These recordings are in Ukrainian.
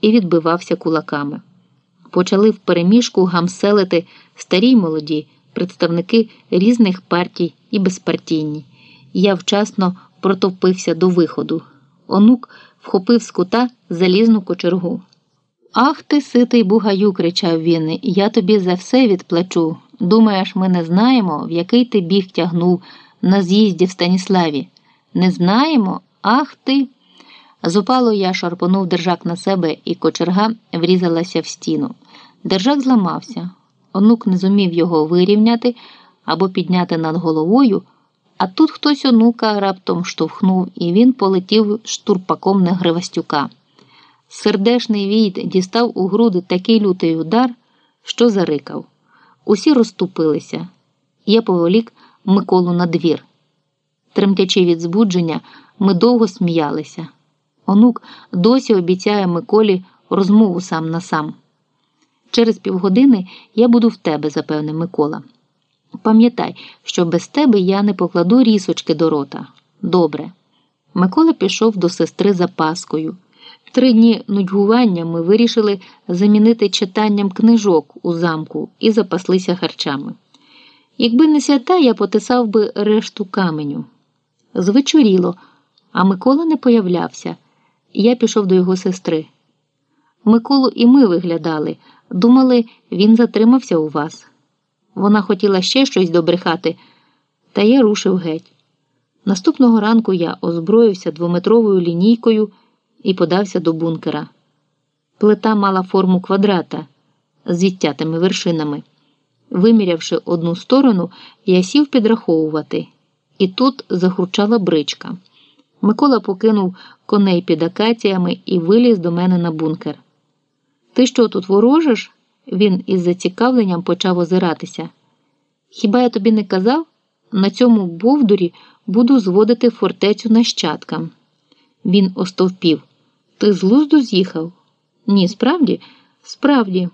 і відбивався кулаками. Почали впереміжку гамселити старі молоді представники різних партій і безпартійні. Я вчасно протовпився до виходу. Онук вхопив з кута залізну кочергу. Ах ти, ситий бугаю, кричав він, я тобі за все відплачу. Думаєш, ми не знаємо, в який ти біг тягнув на з'їзді в Станіславі? Не знаємо? Ах ти. Зупало я шарпонув держак на себе, і кочерга врізалася в стіну. Держак зламався. Онук не зумів його вирівняти або підняти над головою, а тут хтось онука раптом штовхнув, і він полетів штурпаком на Гривастюка. Сердешний війт дістав у груди такий лютий удар, що зарикав. Усі розступилися. Я поволік Миколу на двір. Тремтячи від збудження, ми довго сміялися. Онук досі обіцяє Миколі розмову сам на сам. Через півгодини я буду в тебе, запевнив Микола. Пам'ятай, що без тебе я не покладу рісочки до рота. Добре. Микола пішов до сестри за паскою. Три дні нудьгування ми вирішили замінити читанням книжок у замку і запаслися харчами. Якби не свята, я потисав би решту каменю. Звечоріло, а Микола не появлявся. Я пішов до його сестри. Миколу і ми виглядали, думали, він затримався у вас. Вона хотіла ще щось добрехати, та я рушив геть. Наступного ранку я озброївся двометровою лінійкою і подався до бункера. Плита мала форму квадрата з відтятими вершинами. Вимірявши одну сторону, я сів підраховувати, і тут загурчала бричка. Микола покинув коней під акаціями і виліз до мене на бункер. Ти що тут ворожиш? Він із зацікавленням почав озиратися. Хіба я тобі не казав? На цьому бовдурі буду зводити фортецю нащадкам. Він остовпів. Ти з лузду з'їхав? Ні, справді? Справді.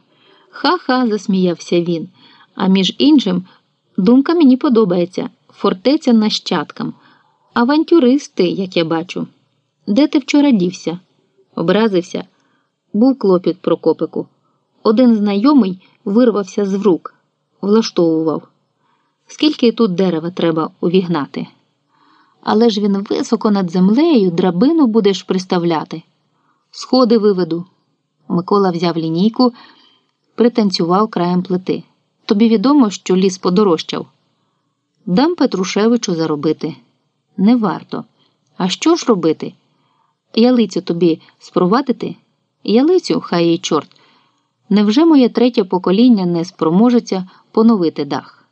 Ха-ха, засміявся він. А між іншим, думка мені подобається фортеця нащадкам. Авантюристи, як я бачу. Де ти вчора дівся? Образився. Був клопіт Прокопику. Один знайомий вирвався з рук, влаштовував. Скільки тут дерева треба увігнати? Але ж він високо над землею драбину будеш приставляти. Сходи виведу. Микола взяв лінійку, пританцював краєм плити. Тобі відомо, що ліс подорожчав. Дам Петрушевичу заробити. Не варто. А що ж робити? Ялицю тобі спровадити? Ялицю, хай їй чорт. Невже моє третє покоління не спроможеться поновити дах?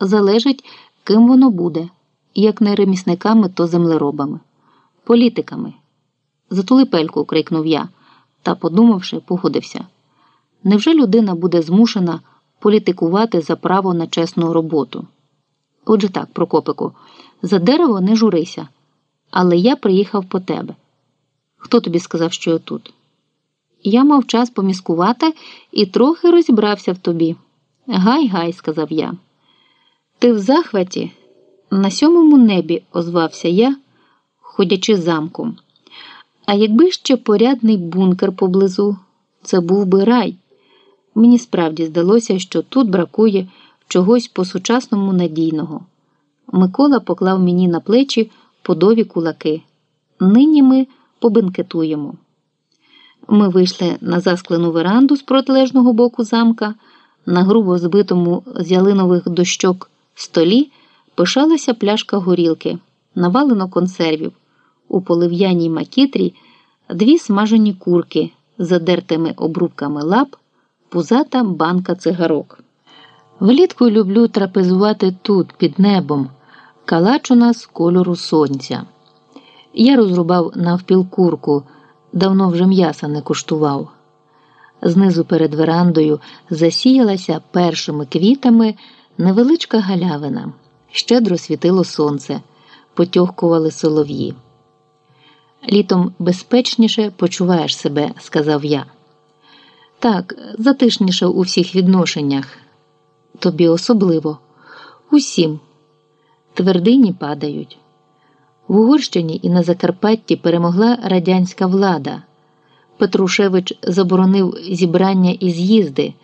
Залежить, ким воно буде, як не ремісниками, то землеробами, політиками. Затули пельку, крикнув я, та, подумавши, погодився. Невже людина буде змушена політикувати за право на чесну роботу? Отже так, Прокопику, за дерево не журися, але я приїхав по тебе. Хто тобі сказав, що я тут? Я мав час поміскувати і трохи розібрався в тобі. Гай, гай, сказав я. Ти в захваті? На сьомому небі, озвався я, ходячи замком. А якби ще порядний бункер поблизу, це був би рай. Мені справді здалося, що тут бракує чогось по-сучасному надійного. Микола поклав мені на плечі подові кулаки. Нині ми побенкетуємо. Ми вийшли на засклену веранду з протилежного боку замка, на грубо збитому з ялинових дощок столі пишалася пляшка горілки, навалено консервів, у полив'яній макітрі дві смажені курки з задертими обрубками лап, пузата банка цигарок. Влітку люблю трапезувати тут, під небом, калач у нас кольору сонця. Я розрубав навпіл курку давно вже м'яса не куштував. Знизу перед верандою засіялася першими квітами невеличка галявина, щедро світило сонце, потьохкували солов'ї. Літом безпечніше почуваєш себе, сказав я. Так, затишніше у всіх відношеннях. Тобі особливо, усім. Твердині падають. В Угорщині і на Закарпатті перемогла радянська влада. Петрушевич заборонив зібрання і з'їзди.